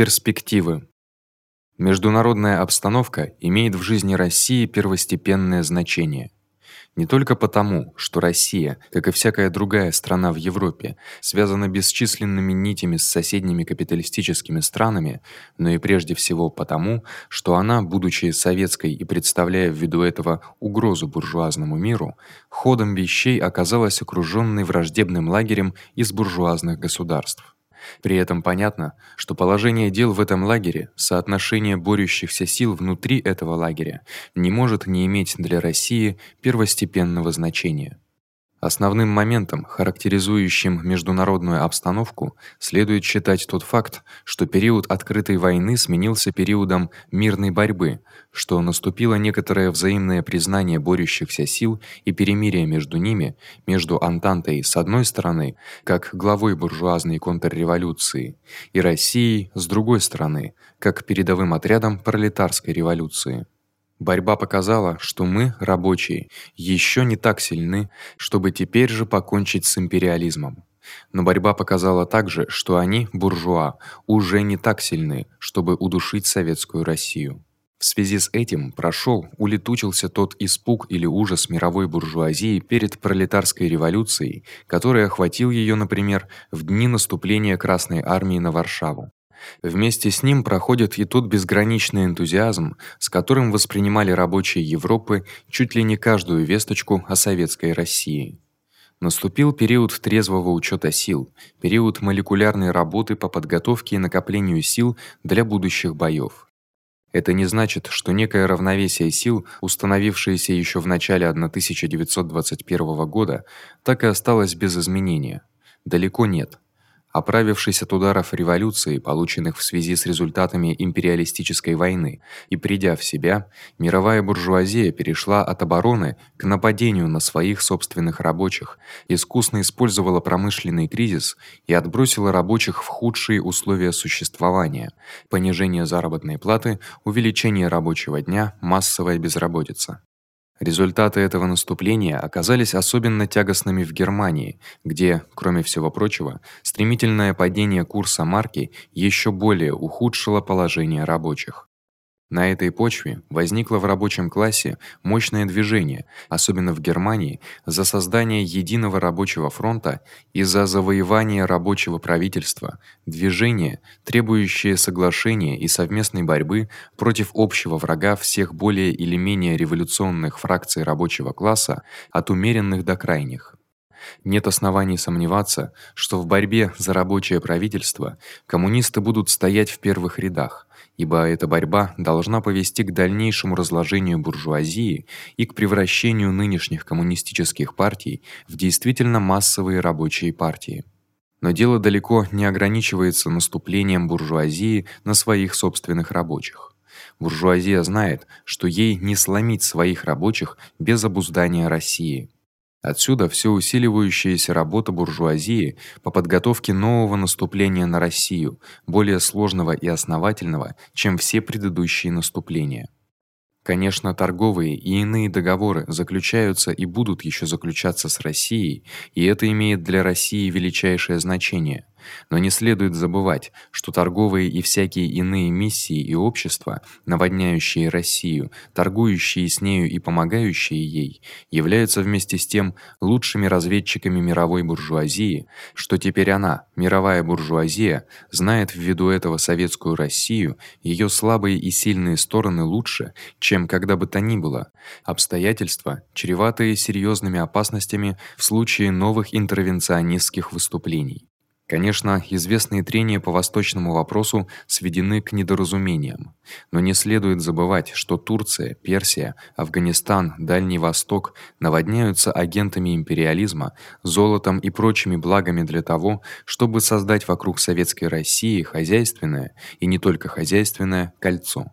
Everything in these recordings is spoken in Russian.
Перспективы. Международная обстановка имеет в жизни России первостепенное значение. Не только потому, что Россия, как и всякая другая страна в Европе, связана бесчисленными нитями с соседними капиталистическими странами, но и прежде всего потому, что она, будучи советской и представляя ввиду этого угрозу буржуазному миру, ходом вещей оказалась окружённой враждебным лагерем из буржуазных государств. При этом понятно, что положение дел в этом лагере, соотношение борющихся сил внутри этого лагеря не может не иметь для России первостепенного значения. Основным моментом, характеризующим международную обстановку, следует считать тот факт, что период открытой войны сменился периодом мирной борьбы, что наступило некоторое взаимное признание борющихся сил и перемирие между ними, между Антантой с одной стороны, как главой буржуазной контрреволюции, и Россией с другой стороны, как передовым отрядом пролетарской революции. Борьба показала, что мы, рабочие, ещё не так сильны, чтобы теперь же покончить с империализмом. Но борьба показала также, что они, буржуа, уже не так сильны, чтобы удушить советскую Россию. В связи с этим прошёл, улетучился тот испуг или ужас мировой буржуазии перед пролетарской революцией, который охватил её, например, в дни наступления Красной армии на Варшаву. Вместе с ним проходит и тот безграничный энтузиазм, с которым воспринимали рабочие Европы чуть ли не каждую весточку о советской России. Наступил период трезвого учёта сил, период молекулярной работы по подготовке и накоплению сил для будущих боёв. Это не значит, что некое равновесие сил, установившееся ещё в начале 1921 года, так и осталось без изменения. Далеко нет. Оправившись от ударов революции, полученных в связи с результатами империалистической войны, и придя в себя, мировая буржуазия перешла от обороны к нападению на своих собственных рабочих, искусно использовала промышленный кризис и отбросила рабочих в худшие условия существования: понижение заработной платы, увеличение рабочего дня, массовая безработица. Результаты этого наступления оказались особенно тягостными в Германии, где, кроме всего прочего, стремительное падение курса марки ещё более ухудшило положение рабочих. На этой почве возникло в рабочем классе мощное движение, особенно в Германии, за создание единого рабочего фронта и за завоевание рабочего правительства, движение, требующее соглашения и совместной борьбы против общего врага всех более или менее революционных фракций рабочего класса, от умеренных до крайних. Нет оснований сомневаться, что в борьбе за рабочее правительство коммунисты будут стоять в первых рядах ибо эта борьба должна повести к дальнейшему разложению буржуазии и к превращению нынешних коммунистических партий в действительно массовые рабочие партии. Но дело далеко не ограничивается наступлением буржуазии на своих собственных рабочих. Буржуазия знает, что ей не сломить своих рабочих без обуздания России. Отсюда всё усиливающаяся работа буржуазии по подготовке нового наступления на Россию, более сложного и основательного, чем все предыдущие наступления. Конечно, торговые и иные договоры заключаются и будут ещё заключаться с Россией, и это имеет для России величайшее значение. Но не следует забывать, что торговые и всякие иные миссии и общества, наводняющие Россию, торгующие с нею и помогающие ей, являются вместе с тем лучшими разведчиками мировой буржуазии, что теперь она, мировая буржуазия, знает ввиду этого советскую Россию, её слабые и сильные стороны лучше, чем когда бы то ни было. Обстоятельства, чреватые серьёзными опасностями в случае новых интервенционистских выступлений. Конечно, известные трения по восточному вопросу сведены к недоразумениям, но не следует забывать, что Турция, Персия, Афганистан, Дальний Восток наводняются агентами империализма, золотом и прочими благами для того, чтобы создать вокруг советской России хозяйственное и не только хозяйственное кольцо.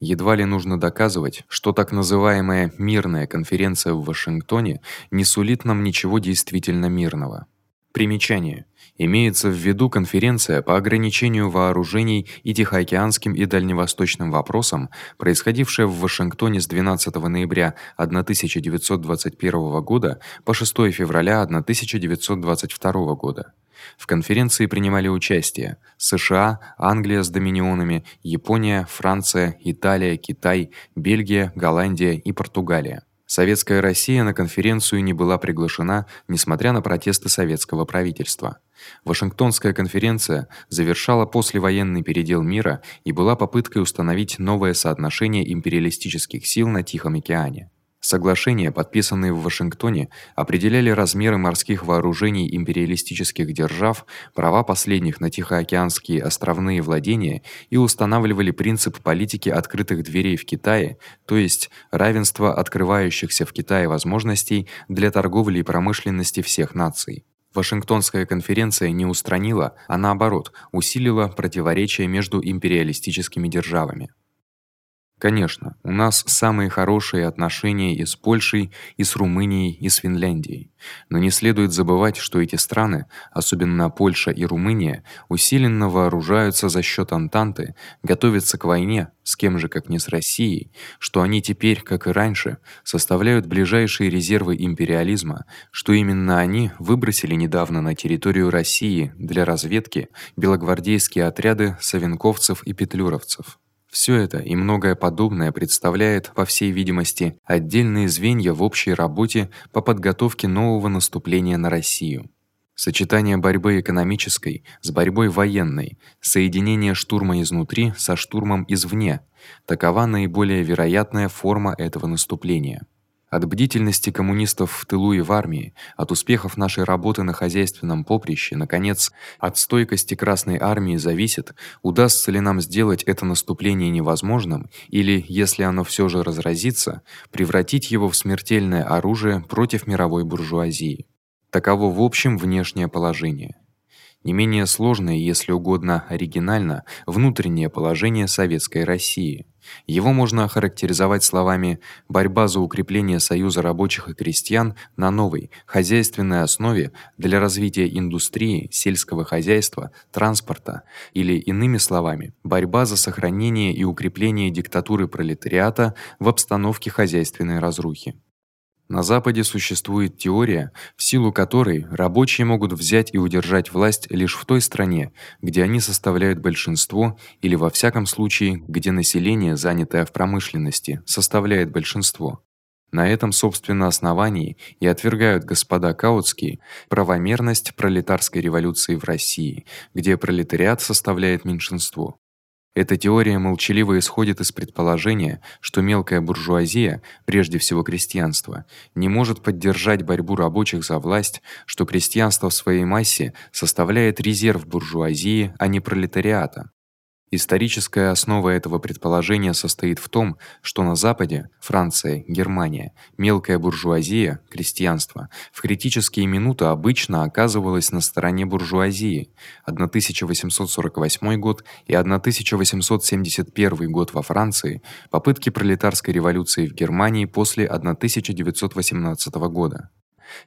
Едва ли нужно доказывать, что так называемая мирная конференция в Вашингтоне не сулит нам ничего действительно мирного. Примечание: Имеется в виду конференция по ограничению вооружений и тихоокеанским и дальневосточным вопросам, происходившая в Вашингтоне с 12 ноября 1921 года по 6 февраля 1922 года. В конференции принимали участие США, Англия с доминионами, Япония, Франция, Италия, Китай, Бельгия, Голландия и Португалия. Советская Россия на конференцию не была приглашена, несмотря на протесты советского правительства. Вашингтонская конференция завершала послевоенный передел мира и была попыткой установить новое соотношение империалистических сил на Тихом океане. Соглашения, подписанные в Вашингтоне, определяли размеры морских вооружений империалистических держав, права последних на тихоокеанские островные владения и устанавливали принцип политики открытых дверей в Китае, то есть равенство открывающихся в Китае возможностей для торговли и промышленности всех наций. Вашингтонская конференция не устранила, а наоборот, усилила противоречия между империалистическими державами. Конечно, у нас самые хорошие отношения и с Польшей, и с Румынией, и с Финляндией. Но не следует забывать, что эти страны, особенно Польша и Румыния, усиленно вооружаются за счёт Антанты, готовятся к войне, с кем же, как не с Россией, что они теперь, как и раньше, составляют ближайшие резервы империализма, что именно они выбросили недавно на территорию России для разведки белогвардейские отряды савинковцев и петлюровцев. Всё это и многое подобное представляет, по всей видимости, отдельные звенья в общей работе по подготовке нового наступления на Россию. Сочетание борьбы экономической с борьбой военной, соединение штурма изнутри со штурмом извне такова наиболее вероятная форма этого наступления. От бдительности коммунистов в тылу и в армии, от успехов нашей работы на хозяйственном поприще, наконец, от стойкости Красной армии зависит, удастся ли нам сделать это наступление невозможным или, если оно всё же разразится, превратить его в смертельное оружие против мировой буржуазии. Таково в общем внешнее положение. Не менее сложное, если угодно, оригинально внутреннее положение советской России. Его можно охарактеризовать словами: борьба за укрепление союза рабочих и крестьян на новой хозяйственной основе для развития индустрии, сельского хозяйства, транспорта или иными словами, борьба за сохранение и укрепление диктатуры пролетариата в обстановке хозяйственной разрухи. На западе существует теория, в силу которой рабочие могут взять и удержать власть лишь в той стране, где они составляют большинство, или во всяком случае, где население, занятое в промышленности, составляет большинство. На этом, собственно, основании и отвергают господа Каутские правомерность пролетарской революции в России, где пролетариат составляет меньшинство. Эта теория молчаливо исходит из предположения, что мелкая буржуазия, прежде всего крестьянство, не может поддержать борьбу рабочих за власть, что крестьянство в своей массе составляет резерв буржуазии, а не пролетариата. Историческая основа этого предположения состоит в том, что на западе Франция, Германия, мелкая буржуазия, крестьянство в критические минуты обычно оказывалась на стороне буржуазии. 1848 год и 1871 год во Франции, попытки пролетарской революции в Германии после 1918 года.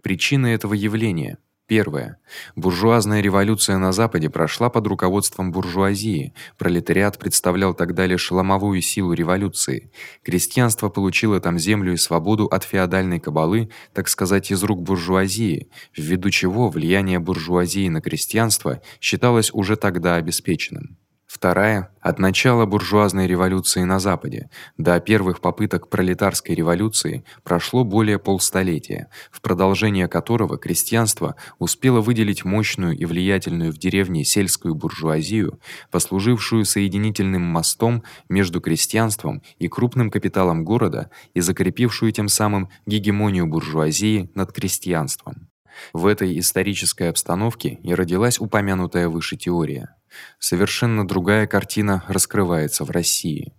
Причины этого явления Первое. Буржуазная революция на западе прошла под руководством буржуазии. Пролетариат представлял тогда лишь ломовую силу революции. Крестьянство получило там землю и свободу от феодальной кабалы, так сказать, из рук буржуазии, ввиду чего влияние буржуазии на крестьянство считалось уже тогда обеспеченным. Вторая от начала буржуазной революции на западе до первых попыток пролетарской революции прошло более полстолетия, в продолжение которого крестьянство успело выделить мощную и влиятельную в деревне сельскую буржуазию, послужившую соединительным мостом между крестьянством и крупным капиталом города и закрепившую тем самым гегемонию буржуазии над крестьянством. В этой исторической обстановке и родилась упомянутая выше теория. Совершенно другая картина раскрывается в России.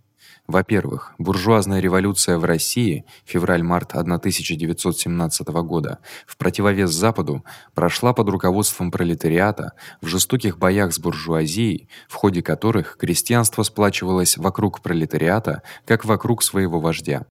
Во-первых, буржуазная революция в России, февраль-март 1917 года, в противовес Западу, прошла под руководством пролетариата в жестоких боях с буржуазией, в ходе которых крестьянство сплачивалось вокруг пролетариата, как вокруг своего вождя.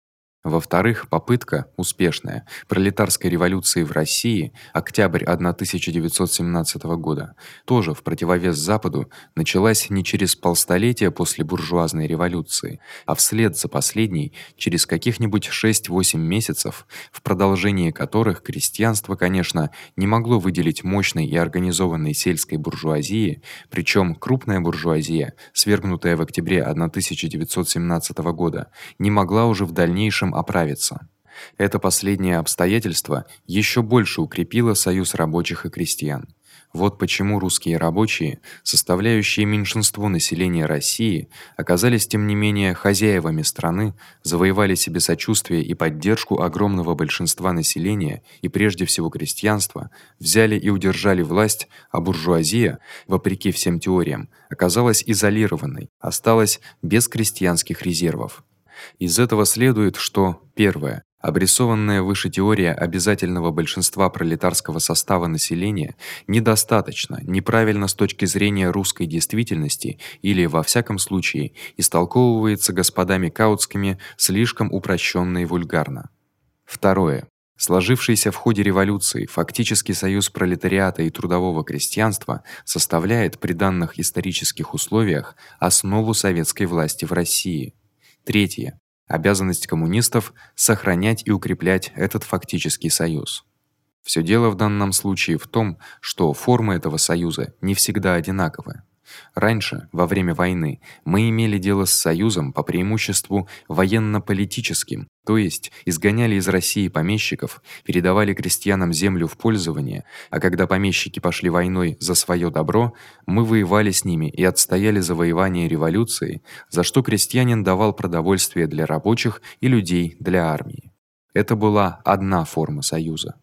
Во-вторых, попытка успешная. Пролетарской революции в России, октябрь 1917 года, тоже в противовес Западу, началась не через полстолетия после буржуазной революции, а вслед за последней через каких-нибудь 6-8 месяцев, в продолжении которых крестьянство, конечно, не могло выделить мощной и организованной сельской буржуазии, причём крупная буржуазия, свергнутая в октябре 1917 года, не могла уже в дальнейшем оправиться. Это последнее обстоятельство ещё больше укрепило союз рабочих и крестьян. Вот почему русские рабочие, составляющие меньшинство населения России, оказались тем не менее хозяевами страны, завоевали себе сочувствие и поддержку огромного большинства населения и прежде всего крестьянства, взяли и удержали власть, а буржуазия, вопреки всем теориям, оказалась изолированной, осталась без крестьянских резервов. Из этого следует, что первое обрисованная выше теория обязательного большинства пролетарского состава населения недостаточно, неправильно с точки зрения русской действительности или во всяком случае истолковывается господами Каутскими слишком упрощённо и вульгарно. Второе. Сложившийся в ходе революции фактический союз пролетариата и трудового крестьянства составляет при данных исторических условиях основу советской власти в России. Третье. Обязанность коммунистов сохранять и укреплять этот фактический союз. Всё дело в данном случае в том, что формы этого союза не всегда одинаковы. Раньше, во время войны, мы имели дело с союзом по преимуществу военно-политическим, то есть изгоняли из России помещиков, передавали крестьянам землю в пользование, а когда помещики пошли войной за своё добро, мы воевали с ними и отстояли завоевание революции, за что крестьянин давал продовольствие для рабочих и людей для армии. Это была одна форма союза.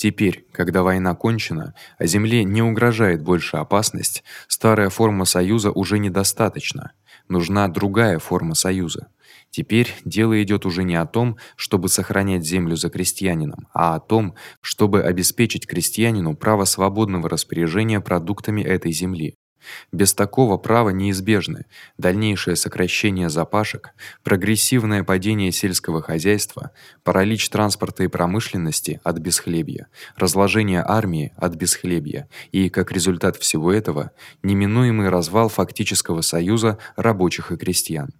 Теперь, когда война кончена, а земле не угрожает больше опасность, старая форма союза уже недостаточна. Нужна другая форма союза. Теперь дело идёт уже не о том, чтобы сохранять землю за крестьянином, а о том, чтобы обеспечить крестьянину право свободного распоряжения продуктами этой земли. Без такого права неизбежны дальнейшее сокращение запашек, прогрессивное падение сельского хозяйства, паралич транспорта и промышленности от бесхлебья, разложение армии от бесхлебья и, как результат всего этого, неминуемый развал фактического союза рабочих и крестьян.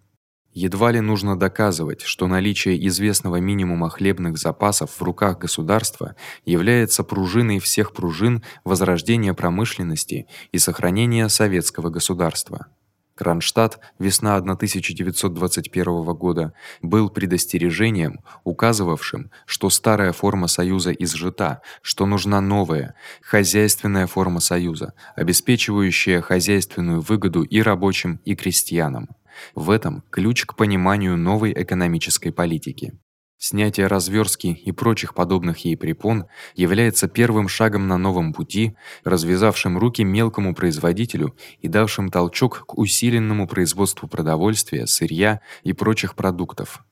Едва ли нужно доказывать, что наличие известного минимума хлебных запасов в руках государства является пружиной всех пружин возрождения промышленности и сохранения советского государства. Кронштадт, весна 1921 года, был предостережением, указывавшим, что старая форма союза изжита, что нужна новая, хозяйственная форма союза, обеспечивающая хозяйственную выгоду и рабочим, и крестьянам. В этом ключ к пониманию новой экономической политики. Снятие развёрстки и прочих подобных ей препон является первым шагом на новом пути, развязавшим руки мелкому производителю и давшим толчок к усиленному производству продовольствия, сырья и прочих продуктов.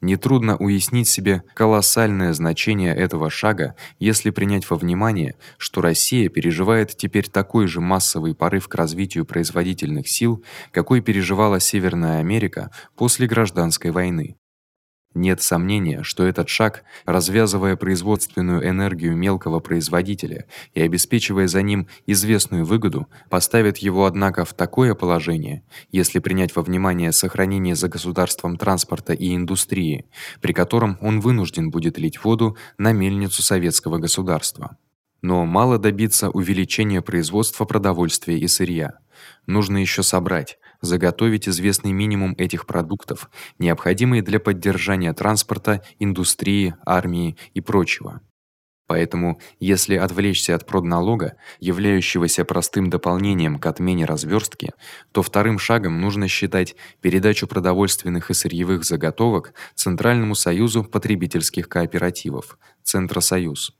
Нетрудно уяснить себе колоссальное значение этого шага, если принять во внимание, что Россия переживает теперь такой же массовый порыв к развитию производительных сил, какой переживала Северная Америка после гражданской войны. Нет сомнения, что этот шаг, развязывая производственную энергию мелкого производителя и обеспечивая за ним известную выгоду, поставит его однако в такое положение, если принять во внимание сохранение за государством транспорта и индустрии, при котором он вынужден будет лить воду на мельницу советского государства. Но мало добиться увеличения производства продовольствия и сырья. Нужно ещё собрать, заготовить известный минимум этих продуктов, необходимые для поддержания транспорта, индустрии, армии и прочего. Поэтому, если отвлечься от продналога, являющегося простым дополнением к отмене развёрстки, то вторым шагом нужно считать передачу продовольственных и сырьевых заготовок Центральному союзу потребительских кооперативов Центросоюз.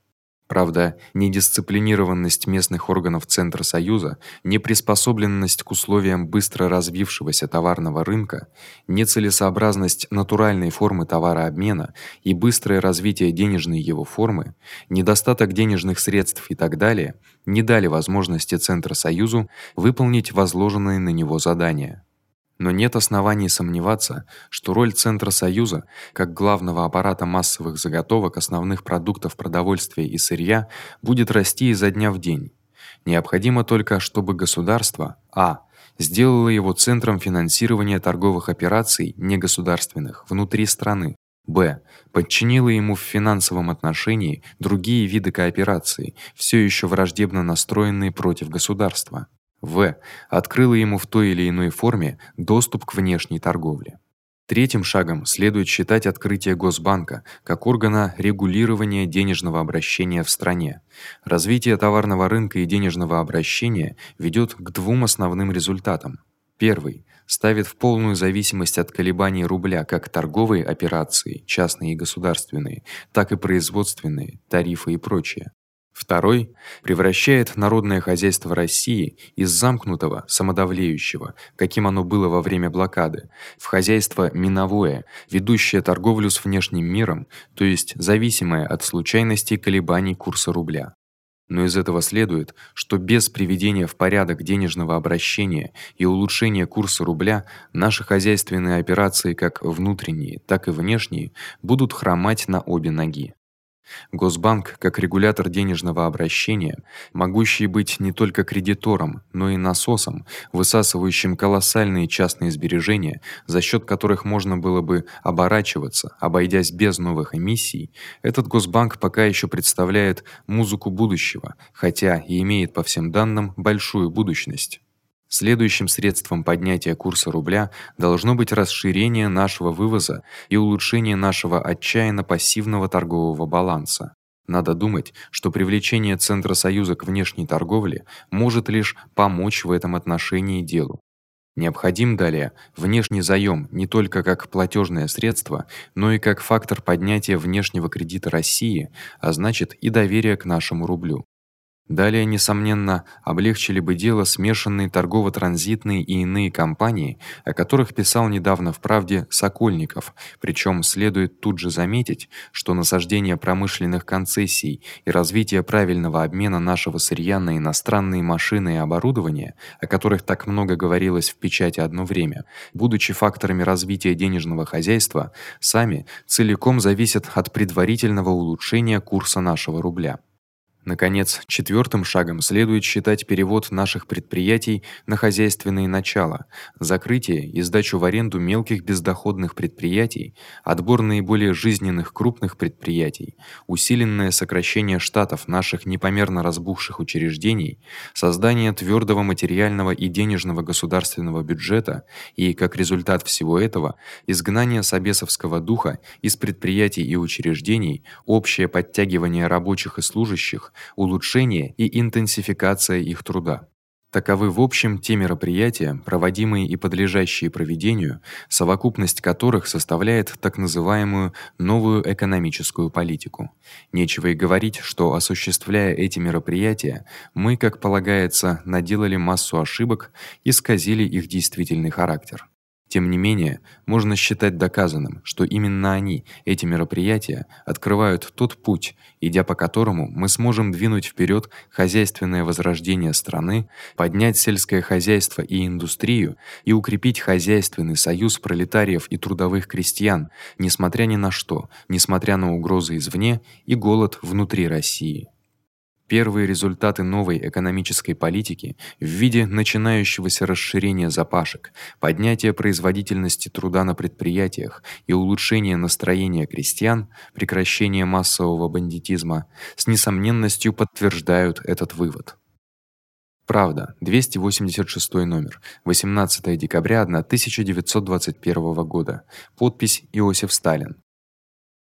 Правда, недисциплинированность местных органов Центра Союза, неприспособленность к условиям быстро развившегося товарного рынка, нецелесообразность натуральной формы товарообмена и быстрое развитие денежной его формы, недостаток денежных средств и так далее не дали возможности Центра Союзу выполнить возложенные на него задания. Но нет оснований сомневаться, что роль центра Союза, как главного аппарата массовых заготовок основных продуктов продовольствия и сырья, будет расти изо дня в день. Необходимо только, чтобы государство а сделало его центром финансирования торговых операций негосударственных внутри страны, б подчинило ему в финансовом отношении другие виды кооперации, всё ещё враждебно настроенные против государства. В. открыла ему в той или иной форме доступ к внешней торговле. Третьим шагом следует считать открытие Госбанка как органа регулирования денежного обращения в стране. Развитие товарного рынка и денежного обращения ведёт к двум основным результатам. Первый ставит в полную зависимость от колебаний рубля как торговые операции, частные и государственные, так и производственные, тарифы и прочее. Второй превращает народное хозяйство России из замкнутого, самодовлеющего, каким оно было во время блокады, в хозяйство миновое, ведущее торговлю с внешним миром, то есть зависимое от случайностей колебаний курса рубля. Но из этого следует, что без приведения в порядок денежного обращения и улучшения курса рубля наши хозяйственные операции, как внутренние, так и внешние, будут хромать на обе ноги. Госбанк, как регулятор денежного обращения, могущий быть не только кредитором, но и насосом, высасывающим колоссальные частные сбережения, за счёт которых можно было бы оборачиваться, обойдясь без новых эмиссий, этот Госбанк пока ещё представляет музыку будущего, хотя и имеет по всем данным большую будущность. Следующим средством поднятия курса рубля должно быть расширение нашего вывоза и улучшение нашего отчаянно пассивного торгового баланса. Надо думать, что привлечение центра союза к внешней торговле может лишь помочь в этом отношении делу. Необходим далее внешний заём не только как платёжное средство, но и как фактор поднятия внешнего кредита России, а значит и доверия к нашему рублю. Далее, несомненно, облегчили бы дело смешанные торгово-транзитные и иные компании, о которых писал недавно в Правде Сокольников. Причём следует тут же заметить, что насаждение промышленных концессий и развитие правильного обмена нашего сырья на иностранные машины и оборудование, о которых так много говорилось в печати одно время, будучи факторами развития денежного хозяйства, сами целиком зависят от предварительного улучшения курса нашего рубля. Наконец, четвёртым шагом следует считать перевод наших предприятий на хозяйственные начала, закрытие и сдачу в аренду мелких бездоходных предприятий, отбор наиболее жизненных крупных предприятий, усиленное сокращение штатов наших непомерно разбухших учреждений, создание твёрдого материального и денежного государственного бюджета и, как результат всего этого, изгнание собесовского духа из предприятий и учреждений, общее подтягивание рабочих и служащих улучшение и интенсификация их труда. Таковы в общем те мероприятия, проводимые и подлежащие проведению, совокупность которых составляет так называемую новую экономическую политику. Нечего и говорить, что осуществляя эти мероприятия, мы, как полагается, наделали массу ошибок и исказили их действительный характер. Тем не менее, можно считать доказанным, что именно они, эти мероприятия, открывают тот путь, идя по которому мы сможем двинуть вперёд хозяйственное возрождение страны, поднять сельское хозяйство и индустрию и укрепить хозяйственный союз пролетариев и трудовых крестьян, несмотря ни на что, несмотря на угрозы извне и голод внутри России. Первые результаты новой экономической политики в виде начинающегося расширения запашек, поднятия производительности труда на предприятиях и улучшения настроения крестьян, прекращения массового бандитизма с несомненностью подтверждают этот вывод. Правда, 286 номер. 18 декабря 1921 года. Подпись Иосиф Сталин.